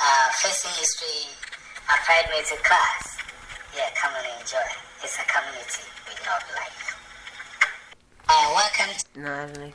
uh, facing history applied music class. Yeah, come and enjoy. It's a community we love life. Uh, welcome to No, I don't know.